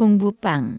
공부빵.